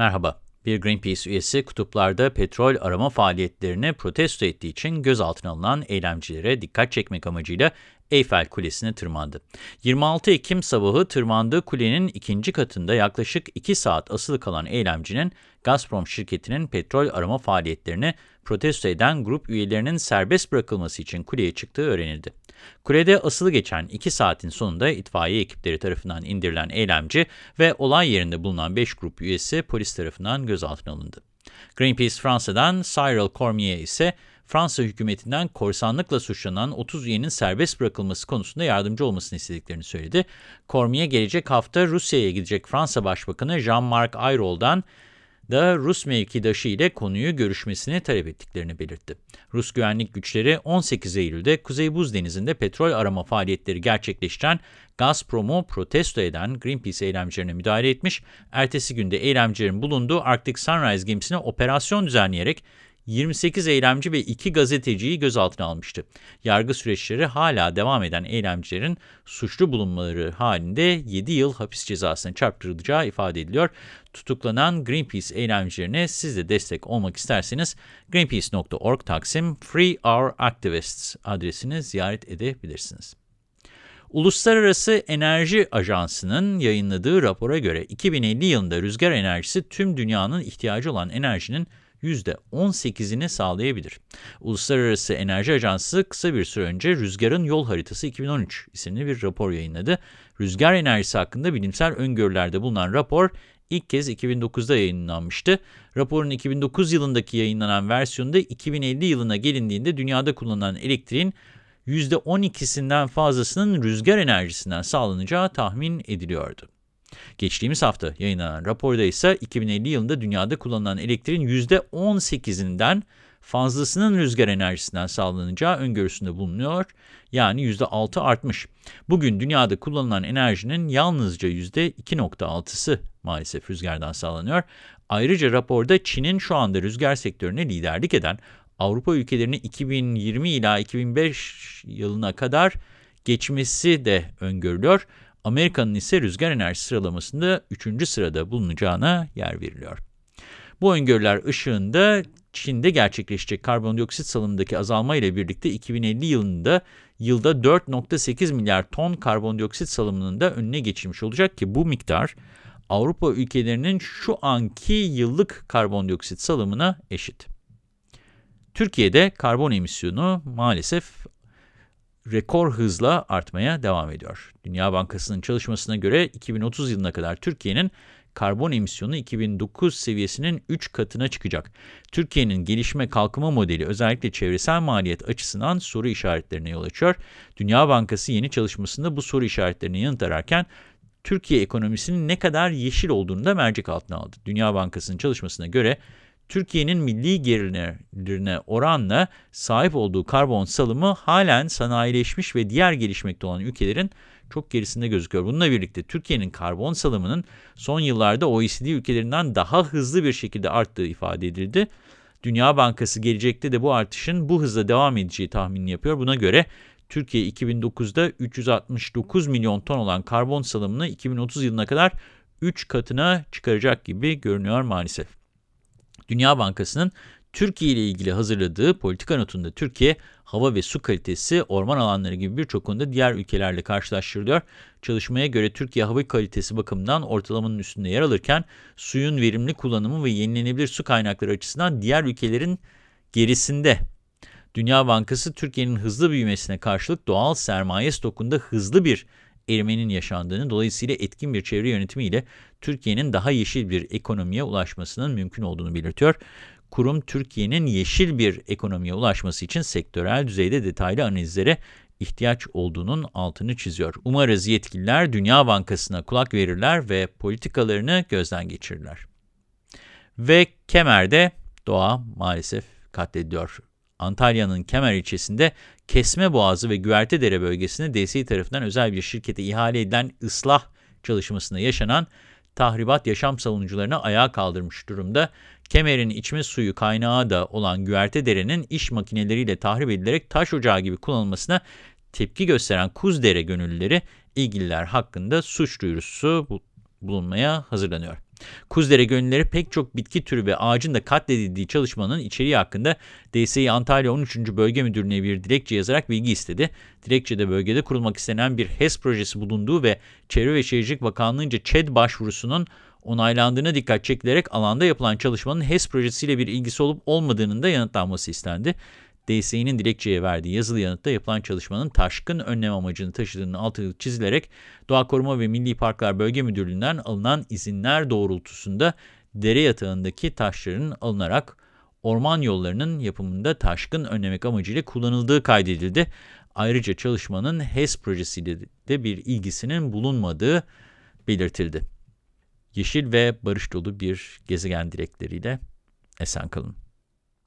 Merhaba. Bir Greenpeace üyesi kutuplarda petrol arama faaliyetlerini protesto ettiği için gözaltına alınan eylemcilere dikkat çekmek amacıyla Eyfel Kulesi'ne tırmandı. 26 Ekim sabahı tırmandığı kulenin ikinci katında yaklaşık 2 saat asılı kalan eylemcinin Gazprom şirketinin petrol arama faaliyetlerini protesto eden grup üyelerinin serbest bırakılması için kuleye çıktığı öğrenildi. Kulede asılı geçen 2 saatin sonunda itfaiye ekipleri tarafından indirilen eylemci ve olay yerinde bulunan 5 grup üyesi polis tarafından gözaltına alındı. Greenpeace Fransa'dan Cyril Cormier ise Fransa hükümetinden korsanlıkla suçlanan 30 üyenin serbest bırakılması konusunda yardımcı olmasını istediklerini söyledi. Cormier gelecek hafta Rusya'ya gidecek Fransa Başbakanı Jean-Marc Ayrault'dan da Rus mevkidaşı ile konuyu görüşmesini talep ettiklerini belirtti. Rus güvenlik güçleri 18 Eylül'de Kuzey Buz Denizi'nde petrol arama faaliyetleri gerçekleştiren Gazprom'u protesto eden Greenpeace eylemcilerine müdahale etmiş, ertesi günde eylemcilerin bulunduğu Arctic Sunrise gemisine operasyon düzenleyerek 28 eylemci ve 2 gazeteciyi gözaltına almıştı. Yargı süreçleri hala devam eden eylemcilerin suçlu bulunmaları halinde 7 yıl hapis cezasına çarptırılacağı ifade ediliyor. Tutuklanan Greenpeace eylemcilerine siz de destek olmak isterseniz greenpeace.org Taksim Free Our Activists adresini ziyaret edebilirsiniz. Uluslararası Enerji Ajansı'nın yayınladığı rapora göre 2050 yılında rüzgar enerjisi tüm dünyanın ihtiyacı olan enerjinin %18'ini sağlayabilir. Uluslararası Enerji Ajansı kısa bir süre önce Rüzgarın Yol Haritası 2013 isimli bir rapor yayınladı. Rüzgar enerjisi hakkında bilimsel öngörülerde bulunan rapor ilk kez 2009'da yayınlanmıştı. Raporun 2009 yılındaki yayınlanan versiyonunda 2050 yılına gelindiğinde dünyada kullanılan elektriğin %12'sinden fazlasının rüzgar enerjisinden sağlanacağı tahmin ediliyordu. Geçtiğimiz hafta yayınlanan raporda ise 2050 yılında dünyada kullanılan elektriğin %18'inden fazlasının rüzgar enerjisinden sağlanacağı öngörüsünde bulunuyor. Yani %6 artmış. Bugün dünyada kullanılan enerjinin yalnızca %2.6'sı maalesef rüzgardan sağlanıyor. Ayrıca raporda Çin'in şu anda rüzgar sektörüne liderlik eden Avrupa ülkelerini 2020 ila 2005 yılına kadar geçmesi de öngörülüyor. Amerika'nın ise rüzgar enerji sıralamasında 3. sırada bulunacağına yer veriliyor. Bu öngörüler ışığında Çin'de gerçekleşecek karbondioksit salımındaki azalma ile birlikte 2050 yılında yılda 4.8 milyar ton karbondioksit salımının da önüne geçilmiş olacak ki bu miktar Avrupa ülkelerinin şu anki yıllık karbondioksit salımına eşit. Türkiye'de karbon emisyonu maalesef rekor hızla artmaya devam ediyor. Dünya Bankası'nın çalışmasına göre 2030 yılına kadar Türkiye'nin karbon emisyonu 2009 seviyesinin 3 katına çıkacak. Türkiye'nin gelişme kalkınma modeli özellikle çevresel maliyet açısından soru işaretlerine yol açıyor. Dünya Bankası yeni çalışmasında bu soru işaretlerini yanıt ararken Türkiye ekonomisinin ne kadar yeşil olduğunu da mercek altına aldı. Dünya Bankası'nın çalışmasına göre Türkiye'nin milli gelirlerine oranla sahip olduğu karbon salımı halen sanayileşmiş ve diğer gelişmekte olan ülkelerin çok gerisinde gözüküyor. Bununla birlikte Türkiye'nin karbon salımının son yıllarda OECD ülkelerinden daha hızlı bir şekilde arttığı ifade edildi. Dünya Bankası gelecekte de bu artışın bu hızla devam edeceği tahminini yapıyor. Buna göre Türkiye 2009'da 369 milyon ton olan karbon salımını 2030 yılına kadar 3 katına çıkaracak gibi görünüyor maalesef. Dünya Bankası'nın Türkiye ile ilgili hazırladığı politika notunda Türkiye, hava ve su kalitesi, orman alanları gibi birçok konuda diğer ülkelerle karşılaştırılıyor. Çalışmaya göre Türkiye hava kalitesi bakımından ortalamanın üstünde yer alırken, suyun verimli kullanımı ve yenilenebilir su kaynakları açısından diğer ülkelerin gerisinde. Dünya Bankası, Türkiye'nin hızlı büyümesine karşılık doğal sermaye stokunda hızlı bir erimenin yaşandığını, dolayısıyla etkin bir çevre yönetimiyle Türkiye'nin daha yeşil bir ekonomiye ulaşmasının mümkün olduğunu belirtiyor. Kurum, Türkiye'nin yeşil bir ekonomiye ulaşması için sektörel düzeyde detaylı analizlere ihtiyaç olduğunun altını çiziyor. Umarız yetkililer Dünya Bankası'na kulak verirler ve politikalarını gözden geçirirler. Ve Kemer'de doğa maalesef katlediliyor. Antalya'nın Kemer ilçesinde Kesme Boğazı ve Güvertedere bölgesinde DSİ tarafından özel bir şirkete ihale edilen ıslah çalışmasında yaşanan tahribat yaşam savunucularını ayağa kaldırmış durumda. Kemer'in içme suyu kaynağı da olan Güvertedere'nin iş makineleriyle tahrip edilerek taş ocağı gibi kullanılmasına tepki gösteren Kuzdere gönüllüleri ilgililer hakkında suç duyurusu bulunmaya hazırlanıyor. Kuzdere gönülleri pek çok bitki türü ve ağacın da katledildiği çalışmanın içeriği hakkında DSİ Antalya 13. Bölge Müdürlüğü'ne bir dilekçe yazarak bilgi istedi. Dilekçede bölgede kurulmak istenen bir HES projesi bulunduğu ve Çevre ve Şehircilik Bakanlığı'nca ÇED başvurusunun onaylandığına dikkat çekilerek alanda yapılan çalışmanın HES projesiyle bir ilgisi olup olmadığının da yanıtlanması istendi. DSİ'nin dilekçeye verdiği yazılı yanıtta yapılan çalışmanın taşkın önlem amacını taşıdığının altı çizilerek Doğa Koruma ve Milli Parklar Bölge Müdürlüğü'nden alınan izinler doğrultusunda dere yatağındaki taşların alınarak orman yollarının yapımında taşkın önlemek amacıyla kullanıldığı kaydedildi. Ayrıca çalışmanın HES projesiyle de bir ilgisinin bulunmadığı belirtildi. Yeşil ve barış dolu bir gezegen dilekleriyle esen kalın.